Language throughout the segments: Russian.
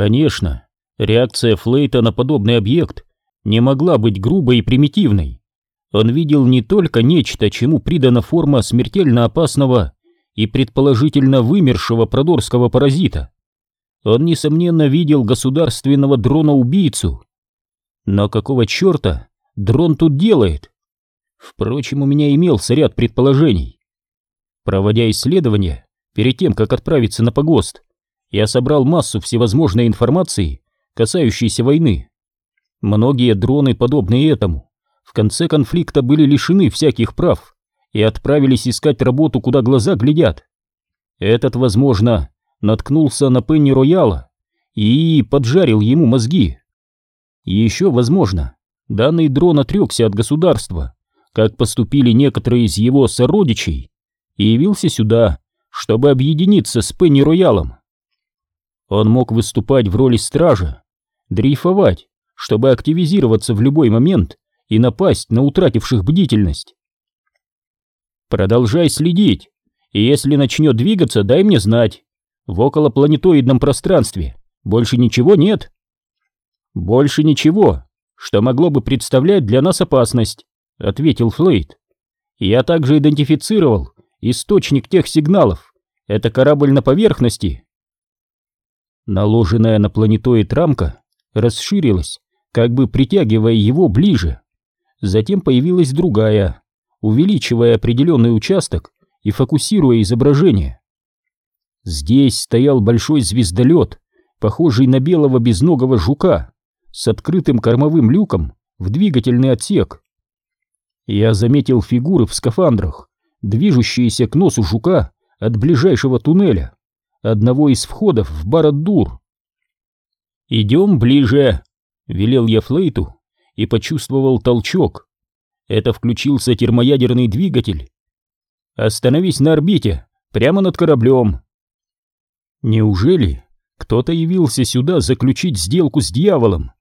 Конечно, реакция Флейта на подобный объект не могла быть грубой и примитивной. Он видел не только нечто, чему придана форма смертельно опасного и предположительно вымершего продорского паразита. Он, несомненно, видел государственного дрона-убийцу. Но какого черта дрон тут делает? Впрочем, у меня имелся ряд предположений. Проводя исследования, перед тем, как отправиться на погост, я собрал массу всевозможной информации, касающейся войны. Многие дроны, подобные этому, в конце конфликта были лишены всяких прав и отправились искать работу, куда глаза глядят. Этот, возможно, наткнулся на Пенни Рояла и поджарил ему мозги. Еще, возможно, данный дрон отрекся от государства, как поступили некоторые из его сородичей, и явился сюда, чтобы объединиться с Пенни Роялом. Он мог выступать в роли стража, дрейфовать, чтобы активизироваться в любой момент и напасть на утративших бдительность. Продолжай следить, и если начнет двигаться, дай мне знать. В околопланетоидном пространстве больше ничего нет. Больше ничего, что могло бы представлять для нас опасность, ответил Флейт. Я также идентифицировал источник тех сигналов. Это корабль на поверхности. Наложенная на планетоид рамка расширилась, как бы притягивая его ближе. Затем появилась другая, увеличивая определенный участок и фокусируя изображение. Здесь стоял большой звездолет, похожий на белого безногого жука, с открытым кормовым люком в двигательный отсек. Я заметил фигуры в скафандрах, движущиеся к носу жука от ближайшего туннеля, одного из входов в Бараддур. «Идем ближе», — велел я Флейту и почувствовал толчок. Это включился термоядерный двигатель. «Остановись на орбите, прямо над кораблем». Неужели кто-то явился сюда заключить сделку с дьяволом?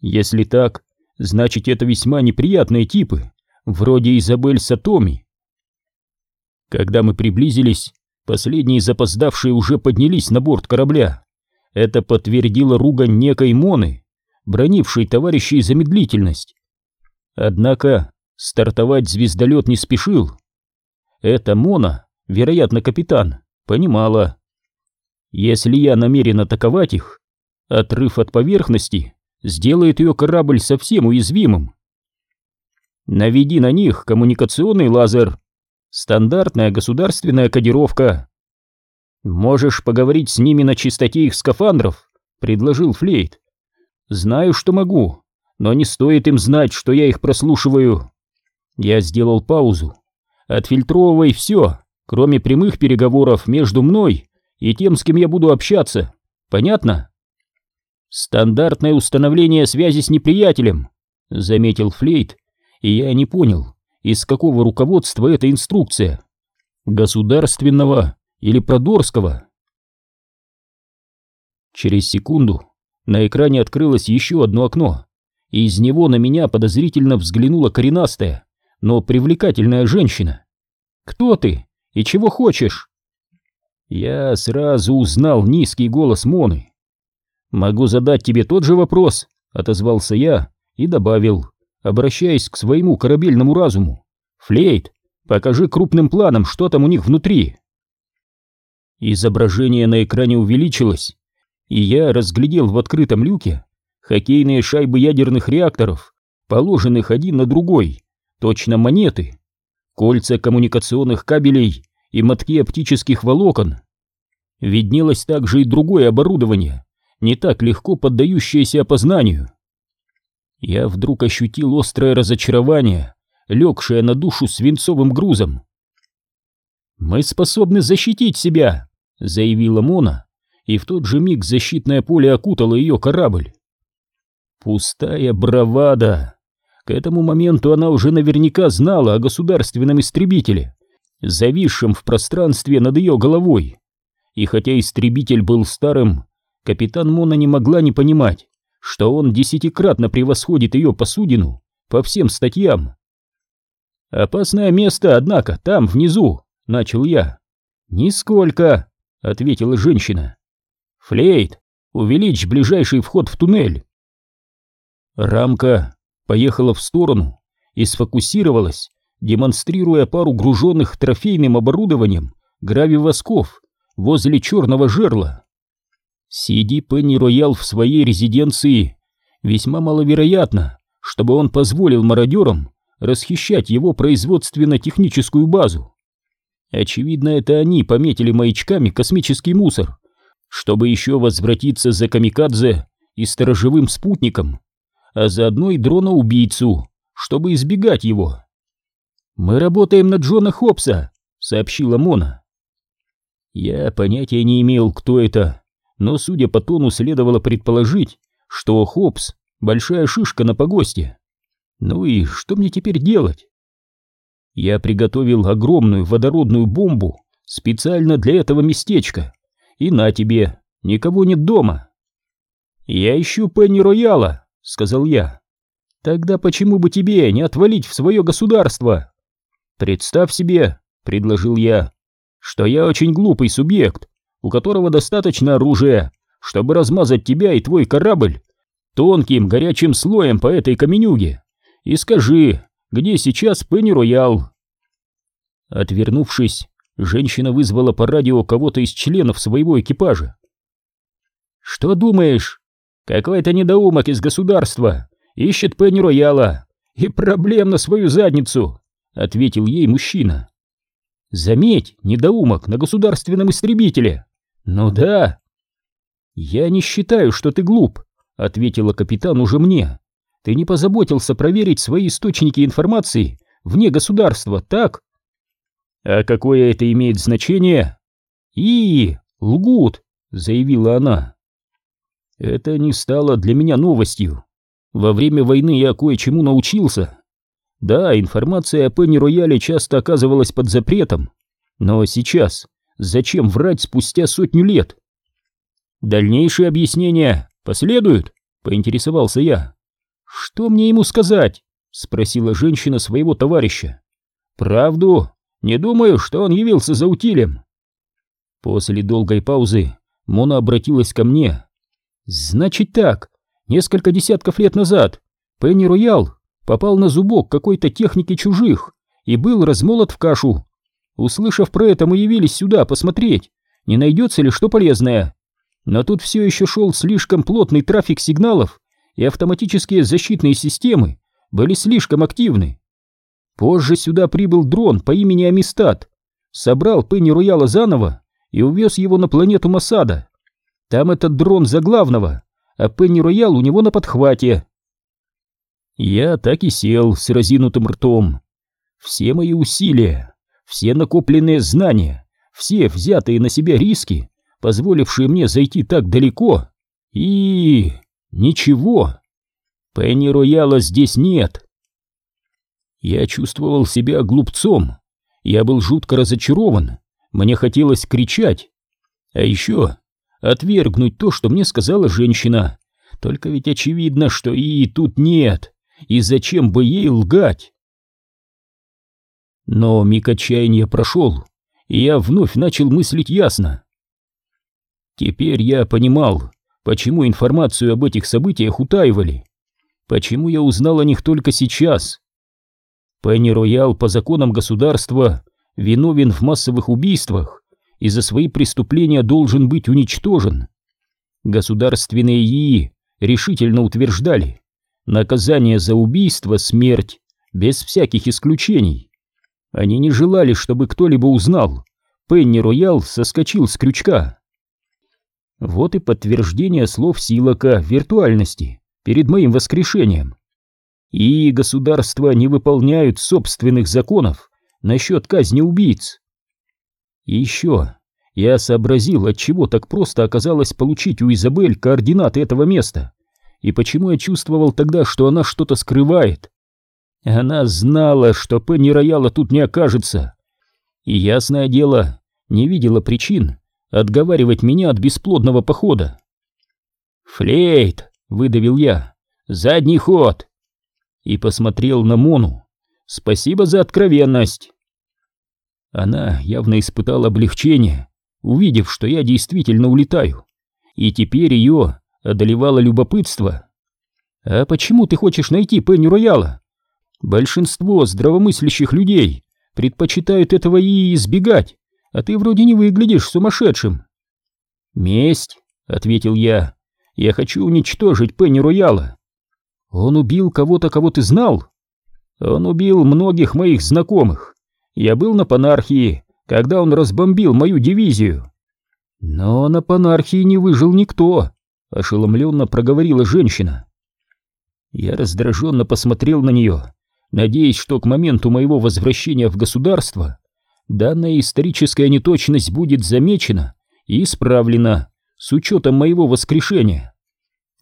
Если так, значит это весьма неприятные типы, вроде Изабель Сатоми. Когда мы приблизились, последние запоздавшие уже поднялись на борт корабля. Это подтвердило ругань некой Моны, бронившей товарищей за медлительность. Однако стартовать звездолет не спешил. Эта Мона, вероятно, капитан, понимала. Если я намерен атаковать их, отрыв от поверхности сделает ее корабль совсем уязвимым. Наведи на них коммуникационный лазер. Стандартная государственная кодировка. Можешь поговорить с ними на чистоте их скафандров, предложил Флейт. Знаю, что могу, но не стоит им знать, что я их прослушиваю. Я сделал паузу. Отфильтровывай все, кроме прямых переговоров между мной и тем, с кем я буду общаться. Понятно? Стандартное установление связи с неприятелем, заметил Флейт и я не понял, из какого руководства эта инструкция. Государственного или продорского? Через секунду на экране открылось еще одно окно, и из него на меня подозрительно взглянула коренастая, но привлекательная женщина. «Кто ты? И чего хочешь?» Я сразу узнал низкий голос Моны. «Могу задать тебе тот же вопрос», — отозвался я и добавил обращаясь к своему корабельному разуму. «Флейт, покажи крупным планом, что там у них внутри». Изображение на экране увеличилось, и я разглядел в открытом люке хоккейные шайбы ядерных реакторов, положенных один на другой, точно монеты, кольца коммуникационных кабелей и мотки оптических волокон. Виднелось также и другое оборудование, не так легко поддающееся опознанию я вдруг ощутил острое разочарование, легшее на душу свинцовым грузом. «Мы способны защитить себя», — заявила Мона, и в тот же миг защитное поле окутало ее корабль. Пустая бравада. К этому моменту она уже наверняка знала о государственном истребителе, зависшем в пространстве над ее головой. И хотя истребитель был старым, капитан Мона не могла не понимать, что он десятикратно превосходит ее посудину по всем статьям. «Опасное место, однако, там, внизу», — начал я. «Нисколько», — ответила женщина. «Флейт, Увеличь ближайший вход в туннель. Рамка поехала в сторону и сфокусировалась, демонстрируя пару груженных трофейным оборудованием гравивосков возле черного жерла. Сиди Пенни Роял в своей резиденции, весьма маловероятно, чтобы он позволил мародерам расхищать его производственно-техническую базу. Очевидно, это они пометили маячками космический мусор, чтобы еще возвратиться за камикадзе и сторожевым спутником, а заодно и дрона-убийцу, чтобы избегать его. «Мы работаем на Джона Хопса», — сообщила Мона. Я понятия не имел, кто это, но, судя по тону, следовало предположить, что Хопс — большая шишка на погосте. Ну и что мне теперь делать? Я приготовил огромную водородную бомбу специально для этого местечка. И на тебе, никого нет дома. Я ищу Пенни Рояла, сказал я. Тогда почему бы тебе не отвалить в свое государство? Представь себе, предложил я, что я очень глупый субъект, у которого достаточно оружия, чтобы размазать тебя и твой корабль тонким горячим слоем по этой каменюге. И скажи, где сейчас Пенни Роял?» Отвернувшись, женщина вызвала по радио кого-то из членов своего экипажа. «Что думаешь? Какой-то недоумок из государства ищет Пенни Рояла и проблем на свою задницу», — ответил ей мужчина. «Заметь, недоумок на государственном истребителе». «Ну да». «Я не считаю, что ты глуп», — ответила капитан уже мне. Ты не позаботился проверить свои источники информации вне государства, так? А какое это имеет значение? И, лгут, заявила она. Это не стало для меня новостью. Во время войны я кое-чему научился. Да, информация о Пенни Рояле часто оказывалась под запретом, но сейчас зачем врать спустя сотню лет? Дальнейшие объяснения последуют, поинтересовался я. «Что мне ему сказать?» — спросила женщина своего товарища. «Правду? Не думаю, что он явился за утилем». После долгой паузы Мона обратилась ко мне. «Значит так, несколько десятков лет назад Пенни Роял попал на зубок какой-то техники чужих и был размолот в кашу. Услышав про это, мы явились сюда посмотреть, не найдется ли что полезное. Но тут все еще шел слишком плотный трафик сигналов, и автоматические защитные системы были слишком активны. Позже сюда прибыл дрон по имени Амистад, собрал Пенни Рояла заново и увез его на планету Масада. Там этот дрон за главного, а Пенни Роял у него на подхвате. Я так и сел с разинутым ртом. Все мои усилия, все накопленные знания, все взятые на себя риски, позволившие мне зайти так далеко, и... Ничего. Пенни Рояла здесь нет. Я чувствовал себя глупцом. Я был жутко разочарован. Мне хотелось кричать. А еще отвергнуть то, что мне сказала женщина. Только ведь очевидно, что и тут нет. И зачем бы ей лгать? Но миг отчаяния прошел, и я вновь начал мыслить ясно. Теперь я понимал, Почему информацию об этих событиях утаивали? Почему я узнал о них только сейчас? Пенни Роял по законам государства виновен в массовых убийствах и за свои преступления должен быть уничтожен. Государственные ИИ решительно утверждали, наказание за убийство — смерть, без всяких исключений. Они не желали, чтобы кто-либо узнал, Пенни Роял соскочил с крючка. Вот и подтверждение слов Силака виртуальности перед моим воскрешением. И государства не выполняют собственных законов насчет казни убийц. И еще я сообразил, от чего так просто оказалось получить у Изабель координаты этого места, и почему я чувствовал тогда, что она что-то скрывает. Она знала, что Пенни Рояла тут не окажется, и, ясное дело, не видела причин, отговаривать меня от бесплодного похода. «Флейт!» — выдавил я. «Задний ход!» И посмотрел на Мону. «Спасибо за откровенность!» Она явно испытала облегчение, увидев, что я действительно улетаю, и теперь ее одолевало любопытство. «А почему ты хочешь найти Пенни Рояла? Большинство здравомыслящих людей предпочитают этого и избегать, а ты вроде не выглядишь сумасшедшим». «Месть», — ответил я, — «я хочу уничтожить Пенни Рояла». «Он убил кого-то, кого ты знал?» «Он убил многих моих знакомых. Я был на Панархии, когда он разбомбил мою дивизию». «Но на Панархии не выжил никто», — ошеломленно проговорила женщина. Я раздраженно посмотрел на нее, надеясь, что к моменту моего возвращения в государство данная историческая неточность будет замечена и исправлена с учетом моего воскрешения.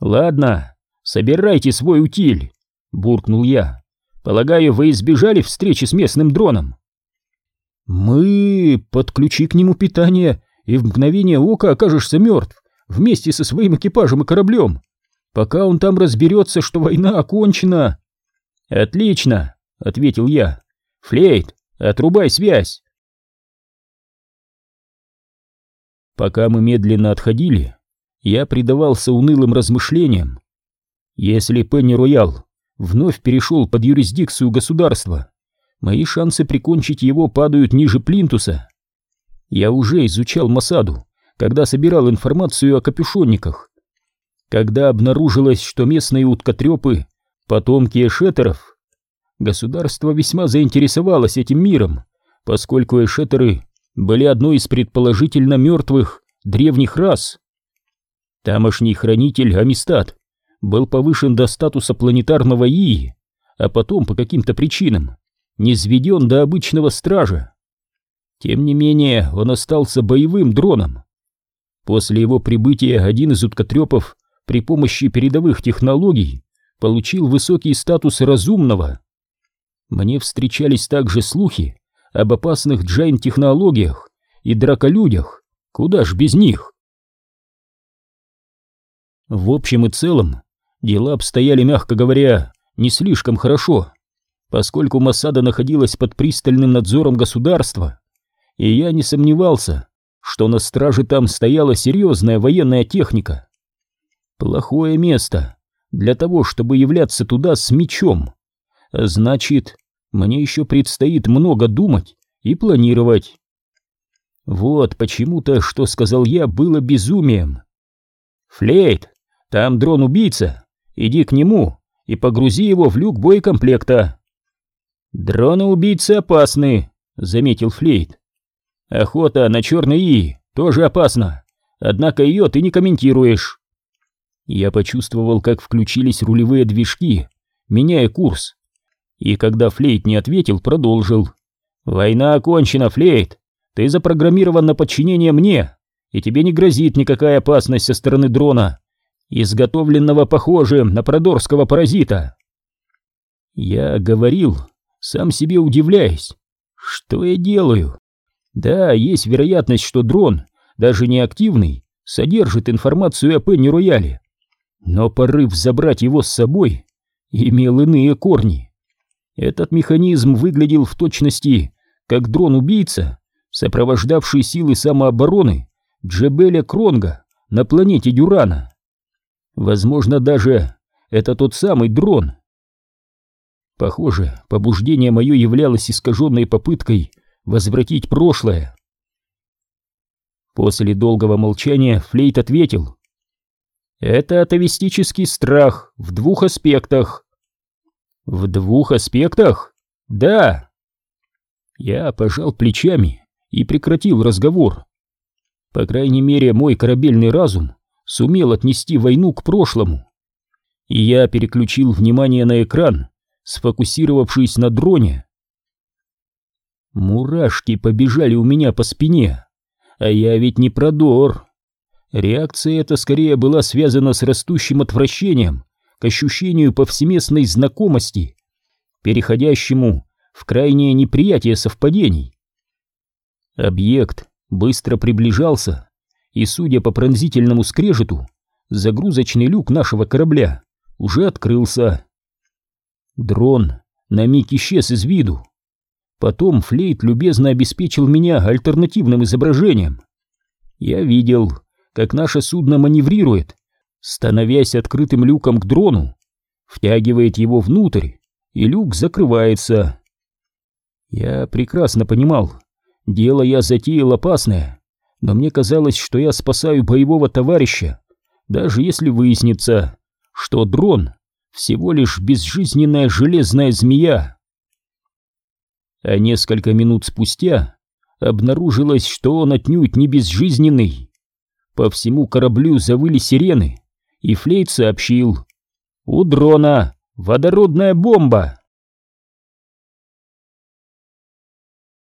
«Ладно, собирайте свой утиль», — буркнул я. «Полагаю, вы избежали встречи с местным дроном?» «Мы... подключи к нему питание, и в мгновение ока окажешься мертв, вместе со своим экипажем и кораблем», пока он там разберется, что война окончена. Отлично, ответил я. Флейт, отрубай связь. Пока мы медленно отходили, я предавался унылым размышлениям. Если Пенни Роял вновь перешел под юрисдикцию государства, мои шансы прикончить его падают ниже плинтуса. Я уже изучал Масаду, когда собирал информацию о капюшонниках, когда обнаружилось, что местные уткотрепы — потомки эшетеров. Государство весьма заинтересовалось этим миром, поскольку эшетеры были одной из предположительно мертвых древних рас. Тамошний хранитель Амистад был повышен до статуса планетарного Ии, а потом по каким-то причинам низведен до обычного стража. Тем не менее, он остался боевым дроном. После его прибытия один из уткотрепов при помощи передовых технологий получил высокий статус разумного. Мне встречались также слухи об опасных джайн-технологиях и драколюдях, куда ж без них. В общем и целом, дела обстояли, мягко говоря, не слишком хорошо, поскольку Масада находилась под пристальным надзором государства, и я не сомневался, что на страже там стояла серьезная военная техника. Плохое место для того, чтобы являться туда с мечом. Значит, мне еще предстоит много думать и планировать. Вот почему-то, что сказал я, было безумием. Флейт, там дрон-убийца, иди к нему и погрузи его в люк боекомплекта. Дроны-убийцы опасны, заметил Флейт. Охота на черный И тоже опасна, однако ее ты не комментируешь. Я почувствовал, как включились рулевые движки, меняя курс. И когда Флейт не ответил, продолжил. «Война окончена, Флейт. Ты запрограммирован на подчинение мне, и тебе не грозит никакая опасность со стороны дрона, изготовленного похожим на продорского паразита». Я говорил, сам себе удивляясь. Что я делаю? Да, есть вероятность, что дрон, даже не активный, содержит информацию о Пенни Рояле. Но порыв забрать его с собой имел иные корни. Этот механизм выглядел в точности как дрон-убийца, сопровождавший силы самообороны Джебеля Кронга на планете Дюрана. Возможно, даже это тот самый дрон. Похоже, побуждение мое являлось искаженной попыткой возвратить прошлое. После долгого молчания Флейт ответил. Это атовистический страх в двух аспектах. В двух аспектах? Да. Я пожал плечами и прекратил разговор. По крайней мере, мой корабельный разум сумел отнести войну к прошлому. И я переключил внимание на экран, сфокусировавшись на дроне. Мурашки побежали у меня по спине, а я ведь не продор. Реакция эта скорее была связана с растущим отвращением к ощущению повсеместной знакомости, переходящему в крайнее неприятие совпадений. Объект быстро приближался, и, судя по пронзительному скрежету, загрузочный люк нашего корабля уже открылся. Дрон на миг исчез из виду. Потом Флейт любезно обеспечил меня альтернативным изображением. Я видел, как наше судно маневрирует, становясь открытым люком к дрону, втягивает его внутрь, и люк закрывается. Я прекрасно понимал, дело я затеял опасное, но мне казалось, что я спасаю боевого товарища, даже если выяснится, что дрон всего лишь безжизненная железная змея. А несколько минут спустя обнаружилось, что он отнюдь не безжизненный. По всему кораблю завыли сирены, и Флейт сообщил «У дрона водородная бомба!»